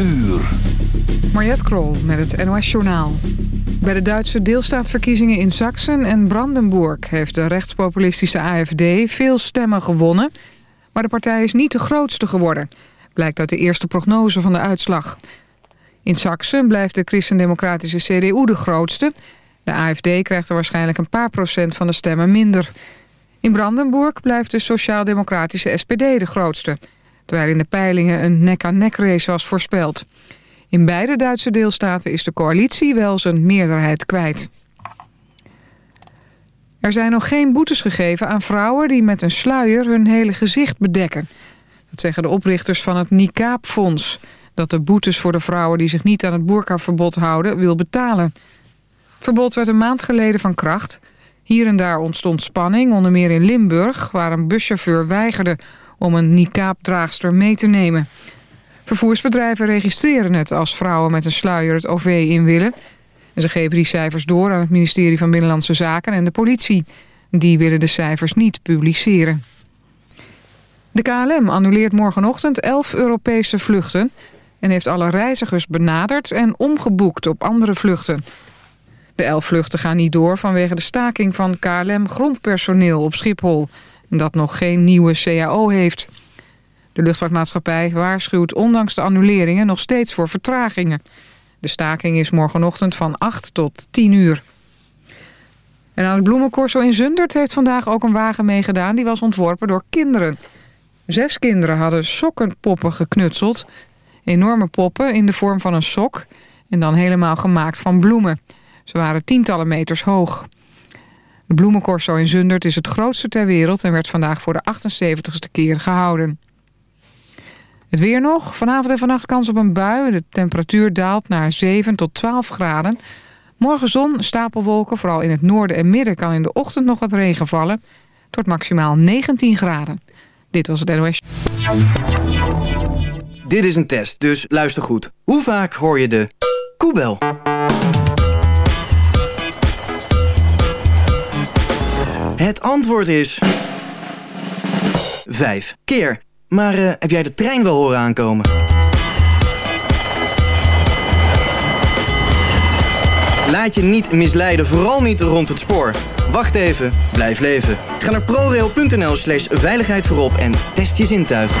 uur. Mariette Krol met het NOS Journaal. Bij de Duitse deelstaatverkiezingen in Sachsen en Brandenburg... heeft de rechtspopulistische AFD veel stemmen gewonnen... maar de partij is niet de grootste geworden... blijkt uit de eerste prognose van de uitslag. In Sachsen blijft de christendemocratische CDU de grootste. De AFD krijgt er waarschijnlijk een paar procent van de stemmen minder. In Brandenburg blijft de sociaal-democratische SPD de grootste... terwijl in de peilingen een nek-aan-nek race was voorspeld... In beide Duitse deelstaten is de coalitie wel zijn meerderheid kwijt. Er zijn nog geen boetes gegeven aan vrouwen die met een sluier hun hele gezicht bedekken. Dat zeggen de oprichters van het Niqab-fonds... dat de boetes voor de vrouwen die zich niet aan het boerkaverbod houden wil betalen. Het verbod werd een maand geleden van kracht. Hier en daar ontstond spanning, onder meer in Limburg... waar een buschauffeur weigerde om een Niqab-draagster mee te nemen... Vervoersbedrijven registreren het als vrouwen met een sluier het OV in willen. En ze geven die cijfers door aan het ministerie van Binnenlandse Zaken en de politie. Die willen de cijfers niet publiceren. De KLM annuleert morgenochtend 11 Europese vluchten... en heeft alle reizigers benaderd en omgeboekt op andere vluchten. De 11 vluchten gaan niet door vanwege de staking van KLM-grondpersoneel op Schiphol... dat nog geen nieuwe CAO heeft... De luchtvaartmaatschappij waarschuwt ondanks de annuleringen nog steeds voor vertragingen. De staking is morgenochtend van 8 tot 10 uur. En aan het bloemencorso in Zundert heeft vandaag ook een wagen meegedaan... die was ontworpen door kinderen. Zes kinderen hadden sokkenpoppen geknutseld. Enorme poppen in de vorm van een sok... en dan helemaal gemaakt van bloemen. Ze waren tientallen meters hoog. De bloemencorso in Zundert is het grootste ter wereld... en werd vandaag voor de 78ste keer gehouden. Het weer nog. Vanavond en vannacht kans op een bui. De temperatuur daalt naar 7 tot 12 graden. Morgen zon, stapelwolken. Vooral in het noorden en midden kan in de ochtend nog wat regen vallen. Wordt maximaal 19 graden. Dit was het NOS. Dit is een test, dus luister goed. Hoe vaak hoor je de koebel? Het antwoord is... 5 keer. Maar uh, heb jij de trein wel horen aankomen? Laat je niet misleiden, vooral niet rond het spoor. Wacht even, blijf leven. Ga naar prorail.nl slash veiligheid voorop en test je zintuigen.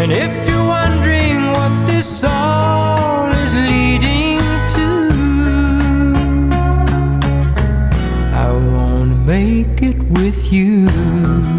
And if you're wondering what this all is leading to, I wanna make it with you.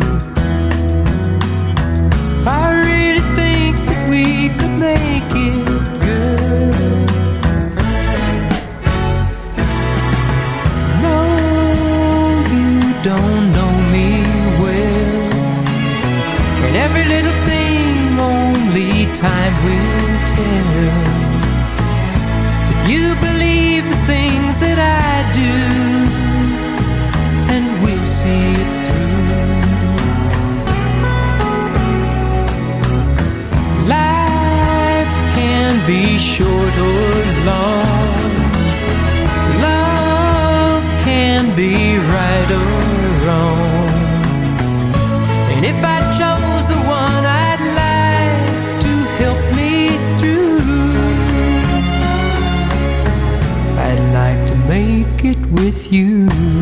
With you.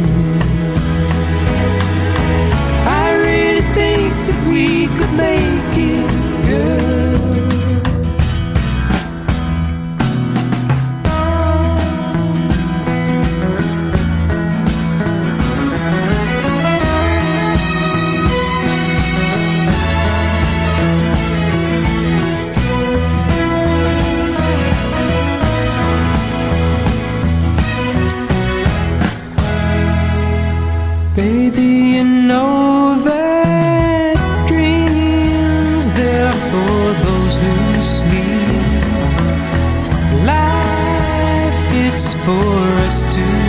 for us to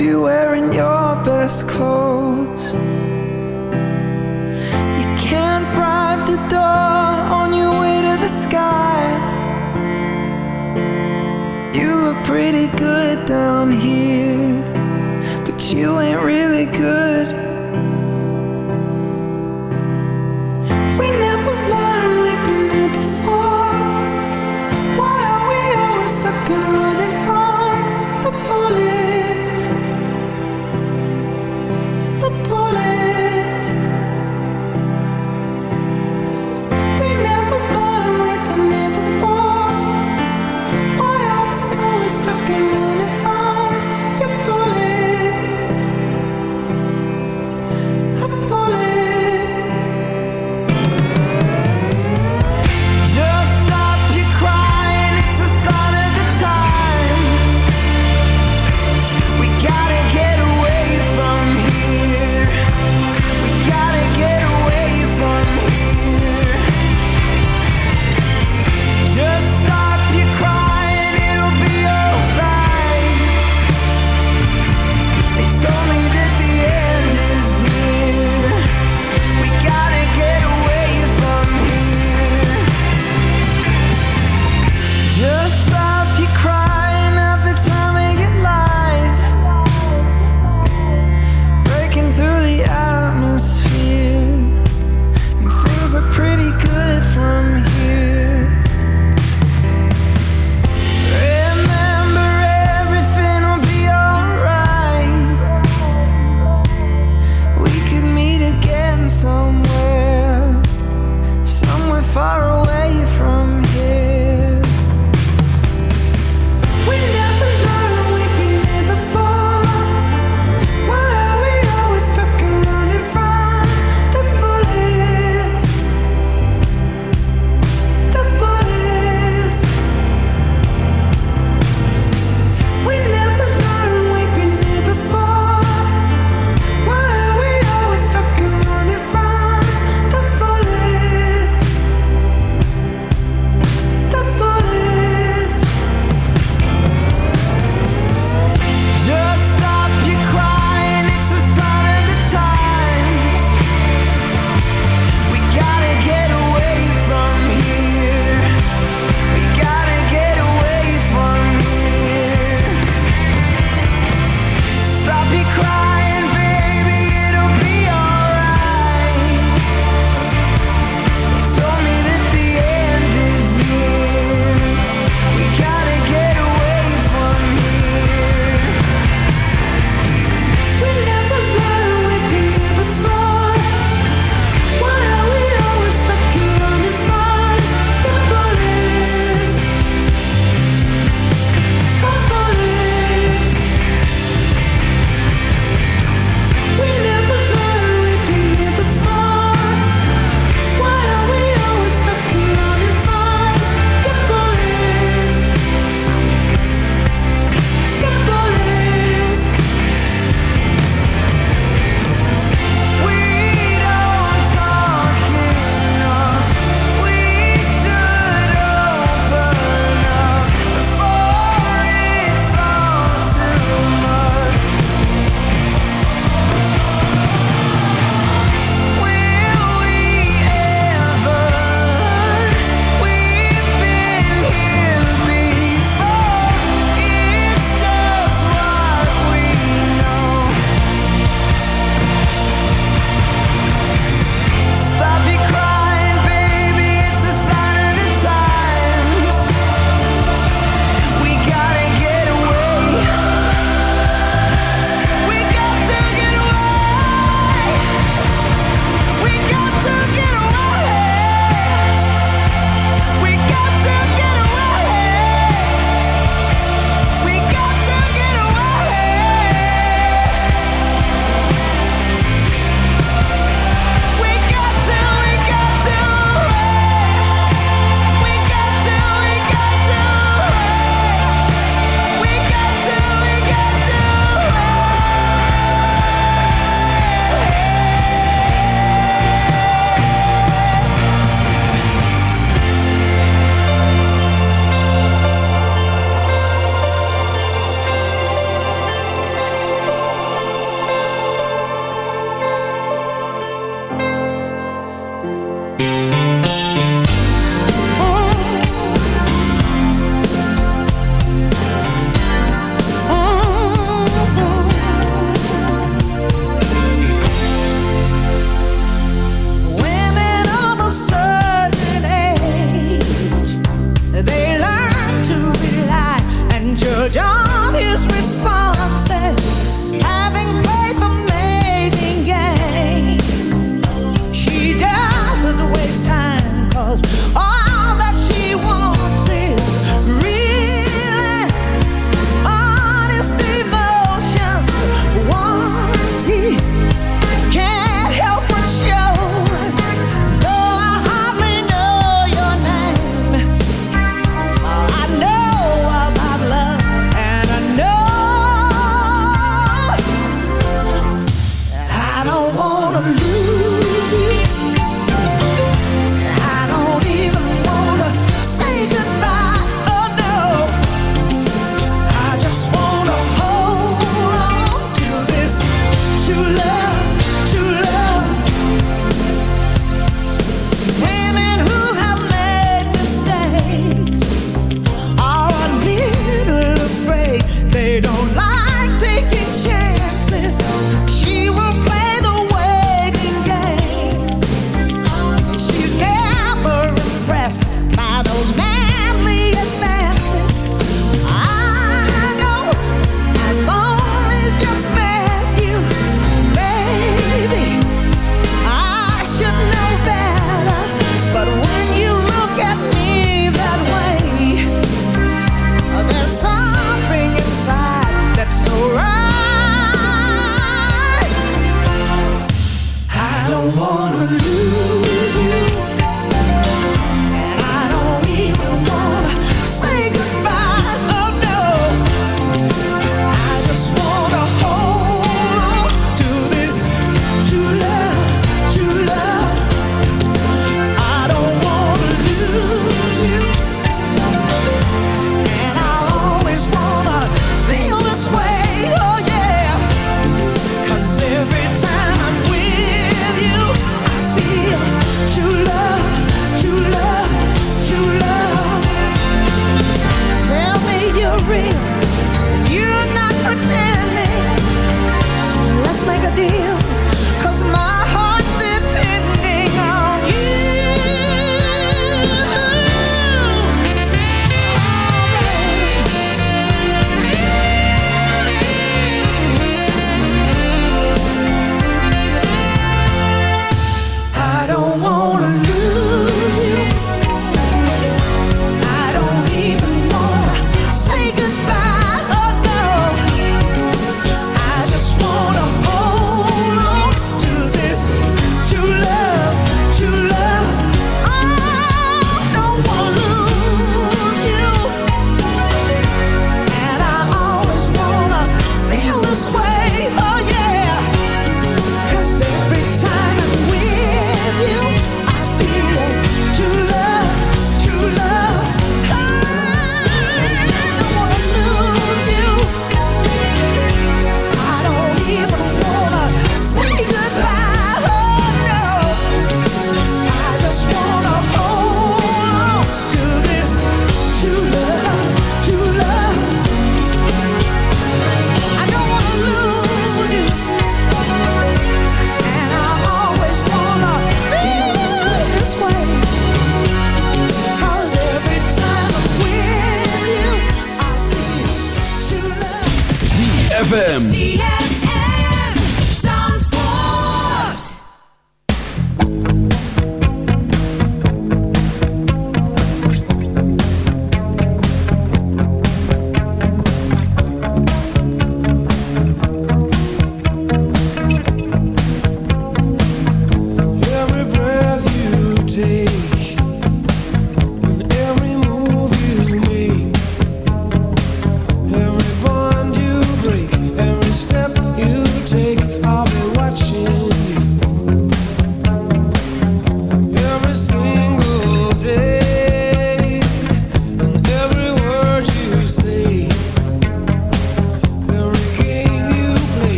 You're wearing your best clothes. You can't bribe the door on your way to the sky. You look pretty good down here.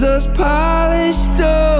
Jesus polished stone.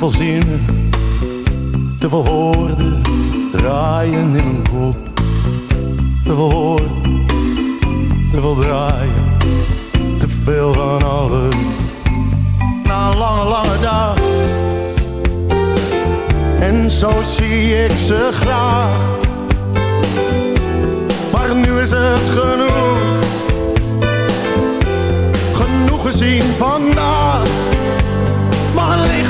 Veel zinnen, te veel woorden draaien in mijn kop. Te veel woorden, te veel draaien, te veel van alles. Na een lange, lange dag. En zo zie ik ze graag. Maar nu is het genoeg genoeg gezien vandaag. Het licht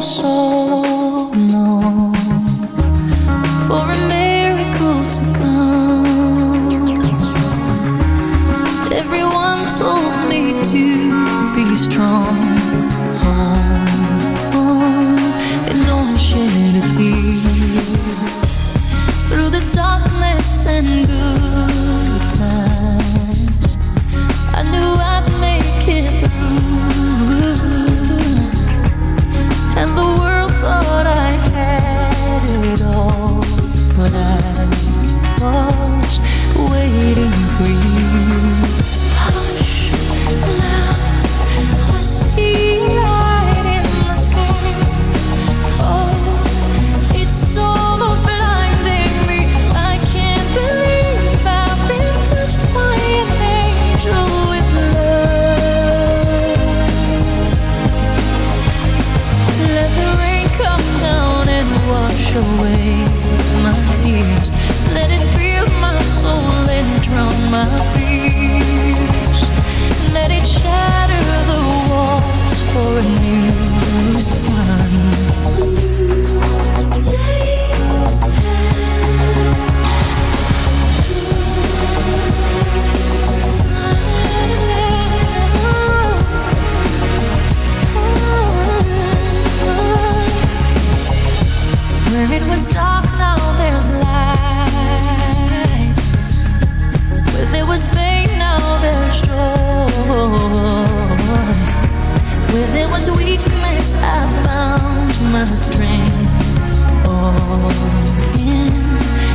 so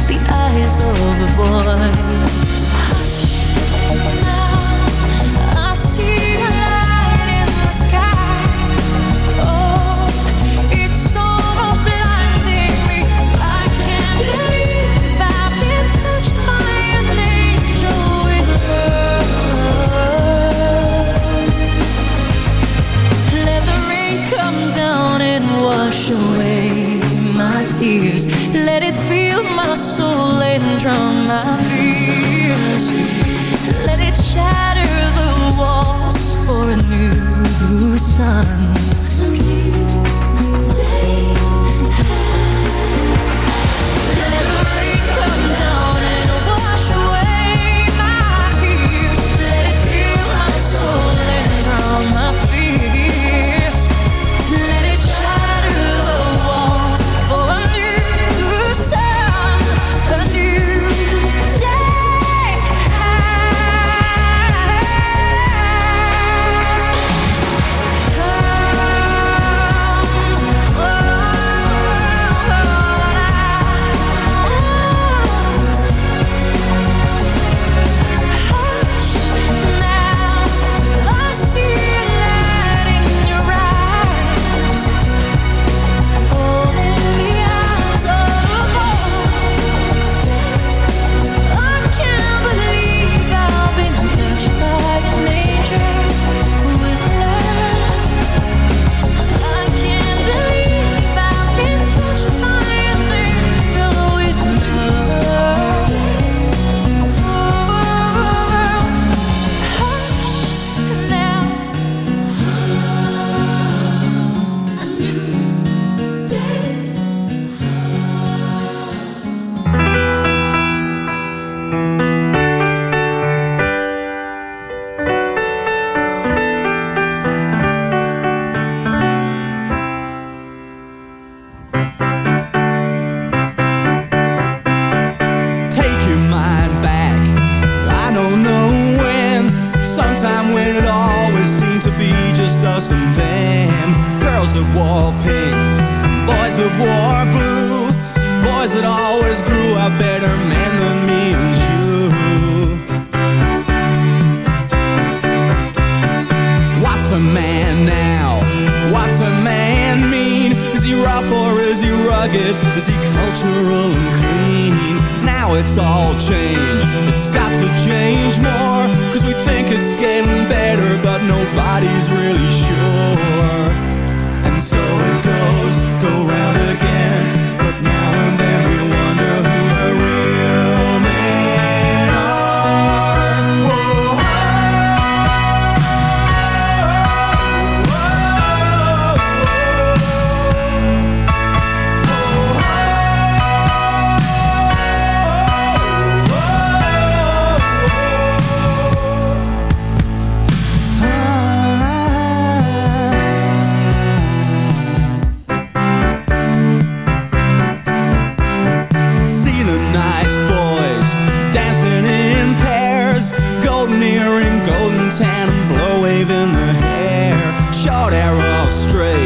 the eyes of the boy drown my fears Let it shatter the walls for a new sun.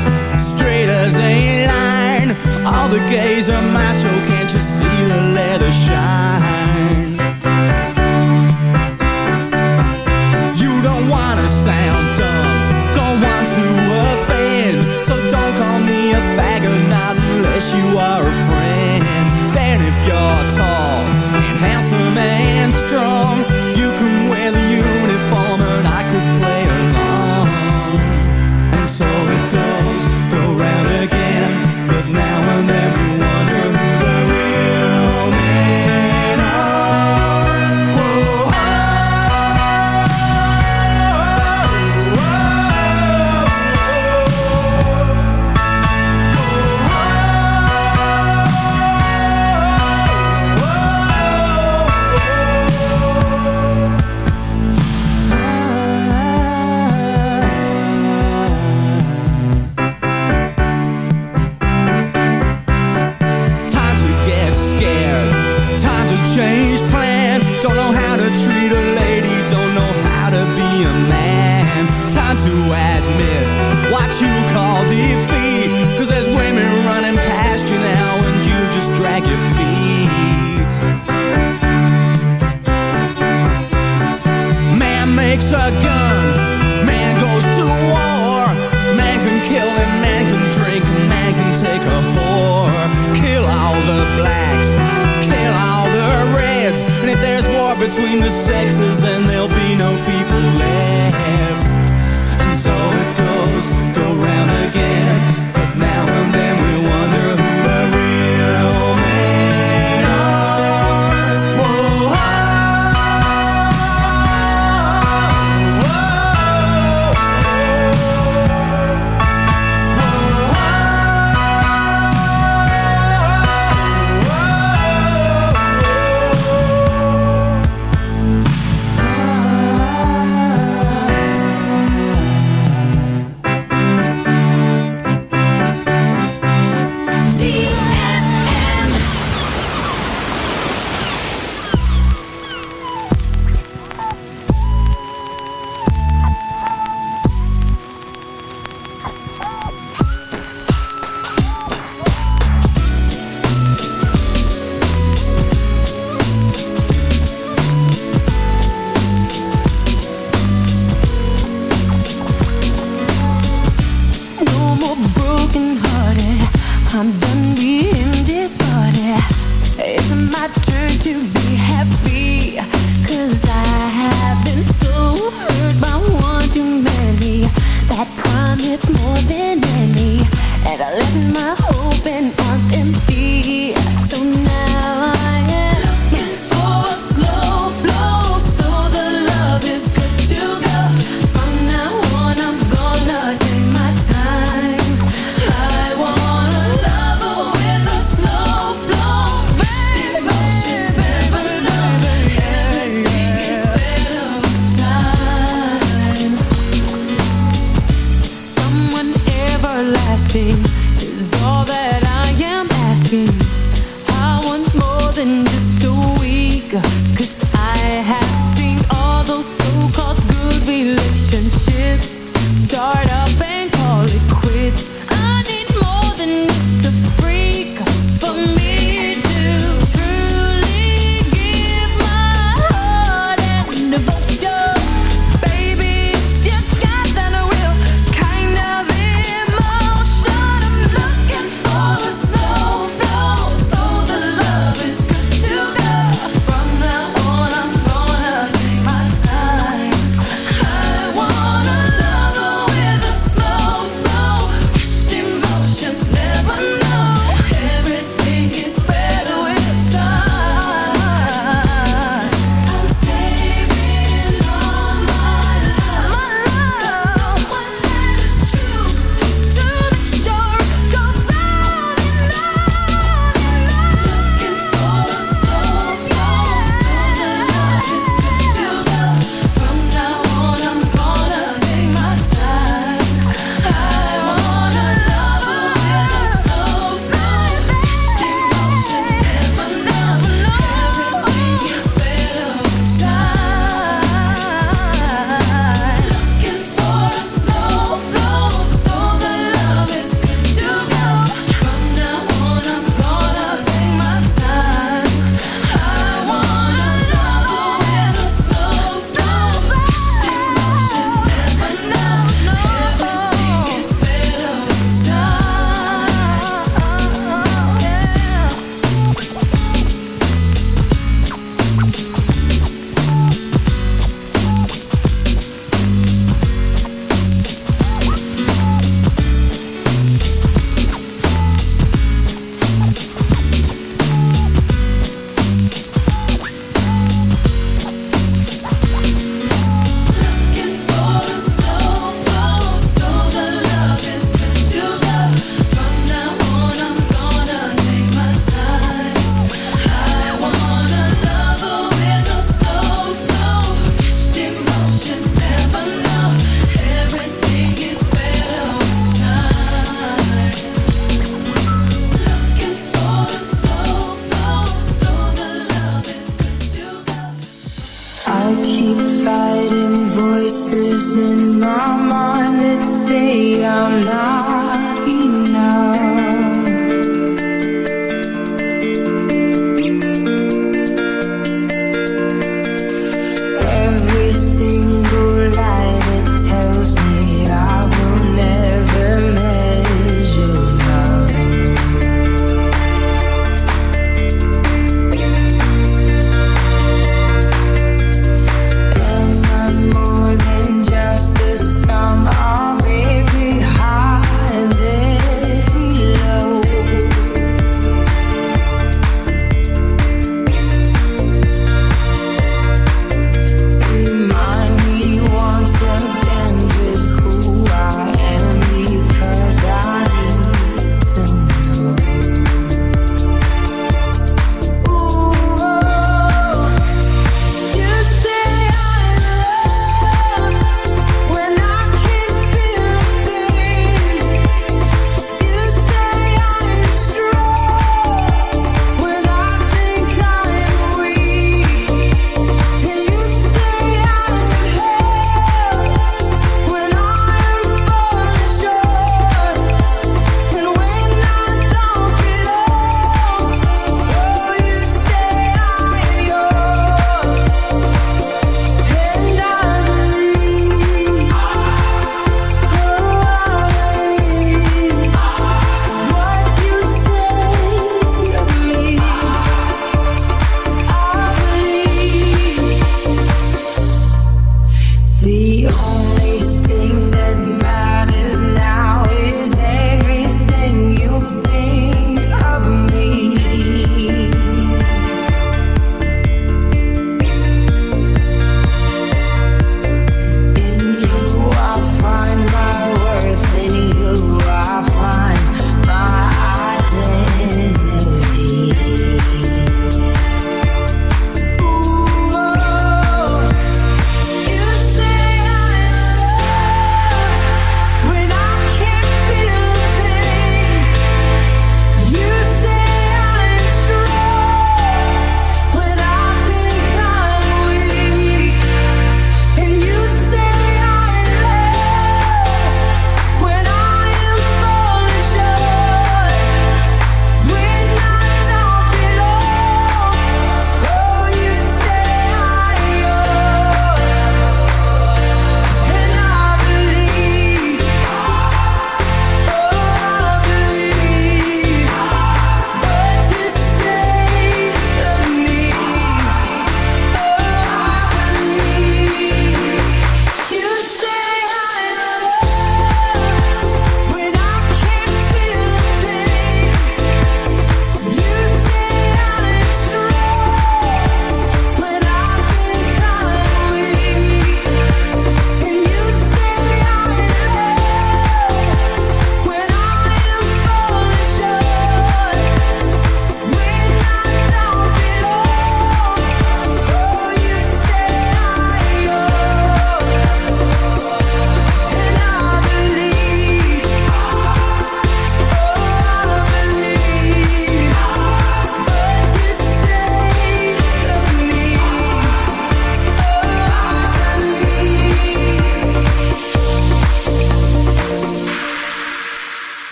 straight, straight as a line. All the gays are macho. can't you see the leather shine?